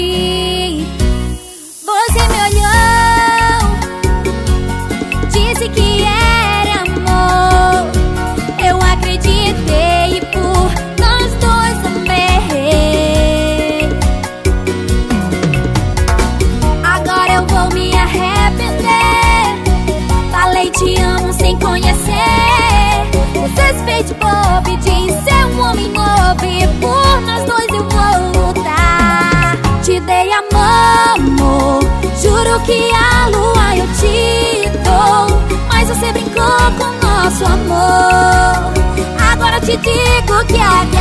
be Que a lua eu te dou. Mas você brincou com nosso amor. Agora eu te digo que acabou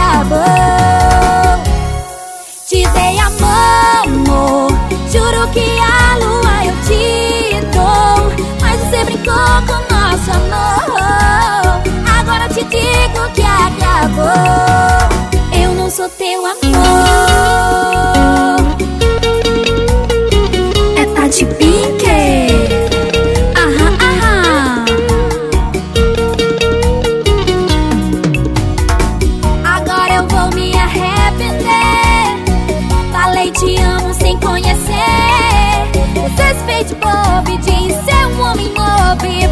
E disse é um homem novo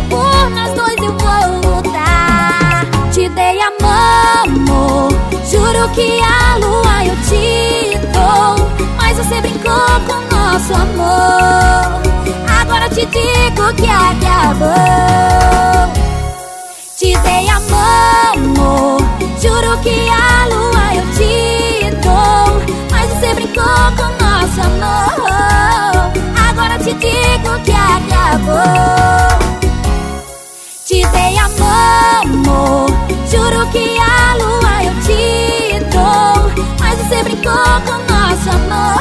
por nós dois eu vou lutar. Te dei amor, amor Juro que a lua eu te dou Mas você brincou com nosso amor. Agora te digo que acabou Te dei amor, amor Juro que a Te dei amor, amor. Juro que a lua eu te dou Mas você brincou com nosso amor.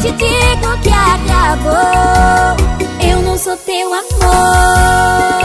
Te digo que acabou. Eu não sou teu amor